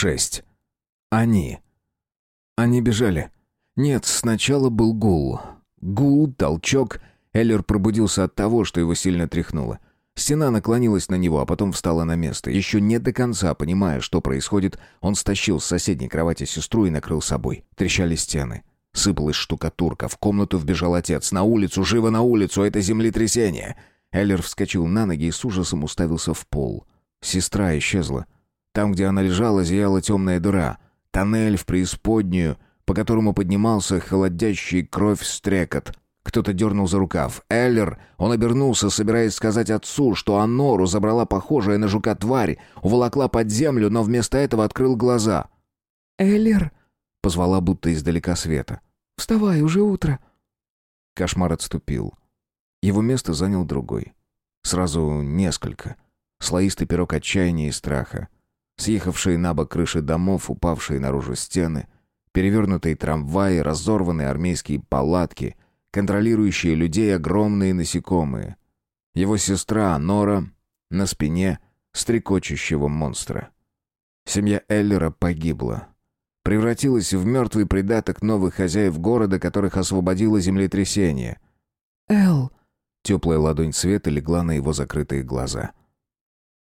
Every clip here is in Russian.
Шесть. Они. Они бежали. Нет, сначала был гул. Гул, толчок. Эллер пробудился от того, что его сильно тряхнуло. Стена наклонилась на него, а потом встала на место. Еще не до конца понимая, что происходит, он стащил с соседней кровати сестру и накрыл собой. Трещали стены. Сыпалась штукатурка. В комнату вбежал отец. «На улицу! Живо на улицу! Это землетрясение!» Эллер вскочил на ноги и с ужасом уставился в пол. Сестра исчезла. Там, где она лежала, зияла темная дыра. Тоннель в преисподнюю, по которому поднимался холодящий кровь стрекот. Кто-то дернул за рукав. Эллер, он обернулся, собираясь сказать отцу, что Анору забрала похожая на жука тварь, уволокла под землю, но вместо этого открыл глаза. «Эллер!» — позвала будто издалека света. «Вставай, уже утро!» Кошмар отступил. Его место занял другой. Сразу несколько. Слоистый пирог отчаяния и страха. Съехавшие на бок крыши домов, упавшие наружу стены, перевернутые трамваи, разорванные армейские палатки, контролирующие людей огромные насекомые. Его сестра Нора на спине стрекочущего монстра. Семья Эллера погибла. Превратилась в мертвый придаток новых хозяев города, которых освободило землетрясение. «Эл!» Теплая ладонь Света легла на его закрытые глаза.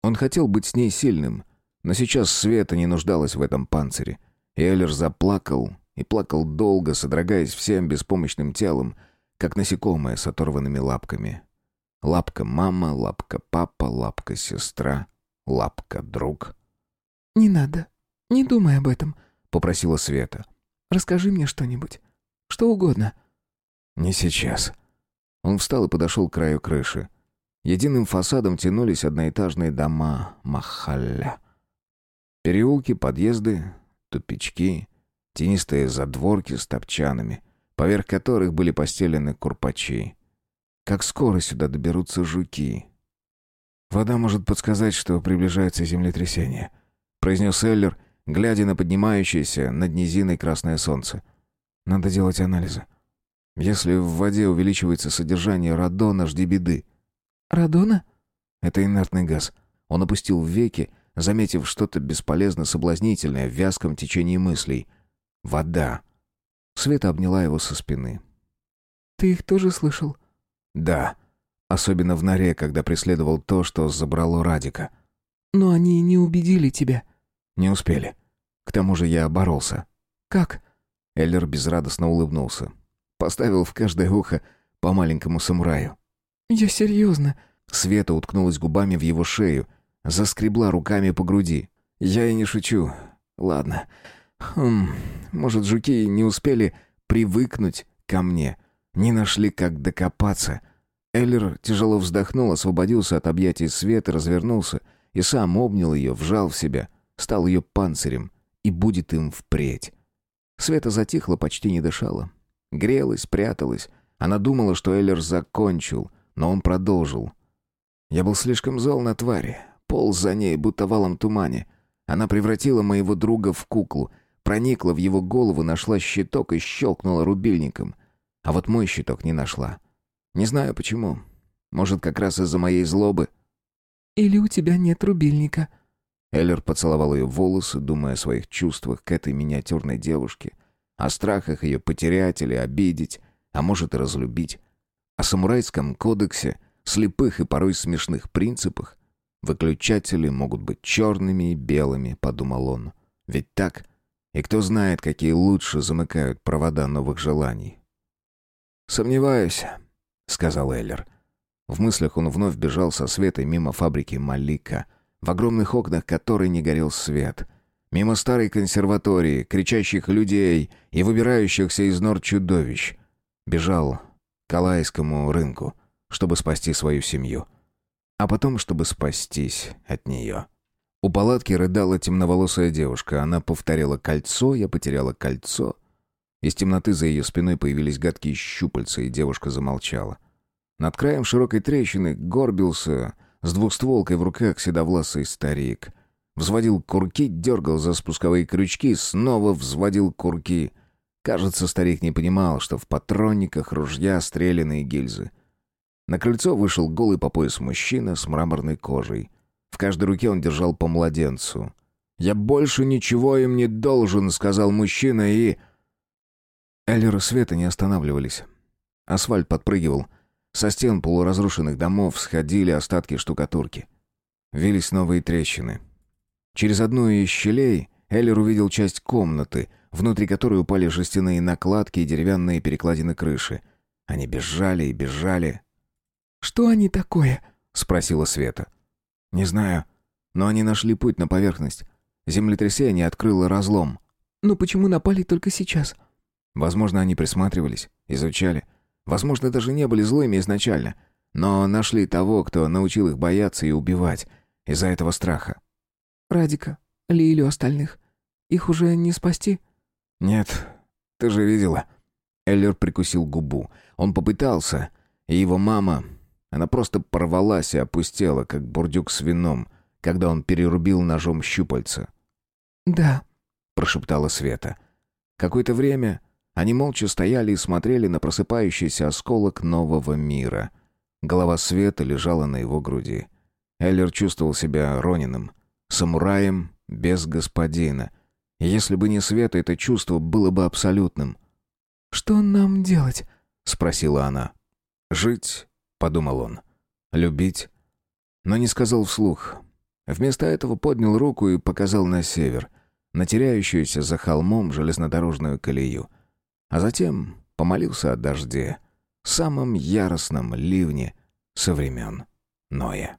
Он хотел быть с ней сильным, но сейчас Света не нуждалась в этом панцире. И Эллер заплакал, и плакал долго, содрогаясь всем беспомощным телом, как насекомое с оторванными лапками. Лапка мама, лапка папа, лапка сестра, лапка друг. «Не надо. Не думай об этом», — попросила Света. «Расскажи мне что-нибудь. Что угодно». «Не сейчас». Он встал и подошел к краю крыши. Единым фасадом тянулись одноэтажные дома Махалля. Переулки, подъезды, тупички, тенистые задворки с топчанами, поверх которых были постелены курпачи. Как скоро сюда доберутся жуки? «Вода может подсказать, что приближается землетрясение», — произнес Эллер, глядя на поднимающееся над низиной красное солнце. «Надо делать анализы. Если в воде увеличивается содержание радона, жди беды. «Радона?» «Это инертный газ». Он опустил веки, заметив что-то бесполезно соблазнительное в вязком течении мыслей. «Вода». Света обняла его со спины. «Ты их тоже слышал?» «Да. Особенно в норе, когда преследовал то, что забрало Радика». «Но они не убедили тебя». «Не успели. К тому же я боролся». «Как?» Эллер безрадостно улыбнулся. Поставил в каждое ухо по маленькому самураю. «Я серьезно». Света уткнулась губами в его шею, заскребла руками по груди. «Я и не шучу. Ладно. Хм, может, жуки не успели привыкнуть ко мне, не нашли, как докопаться». Эллер тяжело вздохнул, освободился от объятий Светы, развернулся и сам обнял ее, вжал в себя, стал ее панцирем и будет им впредь. Света затихла, почти не дышала. Грелась, пряталась. Она думала, что Эллер закончил, но он продолжил. Я был слишком зол на твари, полз за ней, будто валом тумане. Она превратила моего друга в куклу, проникла в его голову, нашла щиток и щелкнула рубильником. А вот мой щиток не нашла. Не знаю почему. Может, как раз из-за моей злобы. «Или у тебя нет рубильника?» Эллер поцеловал ее волосы, думая о своих чувствах к этой миниатюрной девушке, о страхах ее потерять или обидеть, а может и разлюбить о самурайском кодексе, слепых и порой смешных принципах. Выключатели могут быть черными и белыми, подумал он. Ведь так? И кто знает, какие лучше замыкают провода новых желаний. «Сомневаюсь», — сказал Эллер. В мыслях он вновь бежал со светой мимо фабрики Малика, в огромных окнах которой не горел свет. Мимо старой консерватории, кричащих людей и выбирающихся из нор чудовищ. Бежал к Алайскому рынку, чтобы спасти свою семью. А потом, чтобы спастись от нее. У палатки рыдала темноволосая девушка. Она повторяла «кольцо», я потеряла кольцо. Из темноты за ее спиной появились гадкие щупальца, и девушка замолчала. Над краем широкой трещины горбился с двухстволкой в руках седовласый старик. Взводил курки, дергал за спусковые крючки, снова взводил курки — Кажется, старик не понимал, что в патронниках ружья стреляные гильзы. На крыльцо вышел голый по пояс мужчина с мраморной кожей. В каждой руке он держал по младенцу. «Я больше ничего им не должен», — сказал мужчина и... Эллер и Света не останавливались. Асфальт подпрыгивал. Со стен полуразрушенных домов сходили остатки штукатурки. Вились новые трещины. Через одну из щелей Эллер увидел часть комнаты, внутри которой упали жестяные накладки и деревянные перекладины крыши. Они бежали и бежали. «Что они такое?» — спросила Света. «Не знаю, но они нашли путь на поверхность. Землетрясение открыло разлом». «Но почему напали только сейчас?» Возможно, они присматривались, изучали. Возможно, даже не были злыми изначально, но нашли того, кто научил их бояться и убивать из-за этого страха. «Радика, Лилю остальных. Их уже не спасти?» «Нет, ты же видела». Эллер прикусил губу. Он попытался, и его мама... Она просто порвалась и опустела, как бурдюк с вином, когда он перерубил ножом щупальца. «Да», — прошептала Света. Какое-то время они молча стояли и смотрели на просыпающийся осколок нового мира. Голова Света лежала на его груди. Эллер чувствовал себя Ронином, самураем без господина. Если бы не Света, это чувство было бы абсолютным. «Что нам делать?» — спросила она. «Жить», — подумал он. «Любить». Но не сказал вслух. Вместо этого поднял руку и показал на север, на теряющуюся за холмом железнодорожную колею — а затем помолился о дожде, самом яростном ливне со времен Ноя.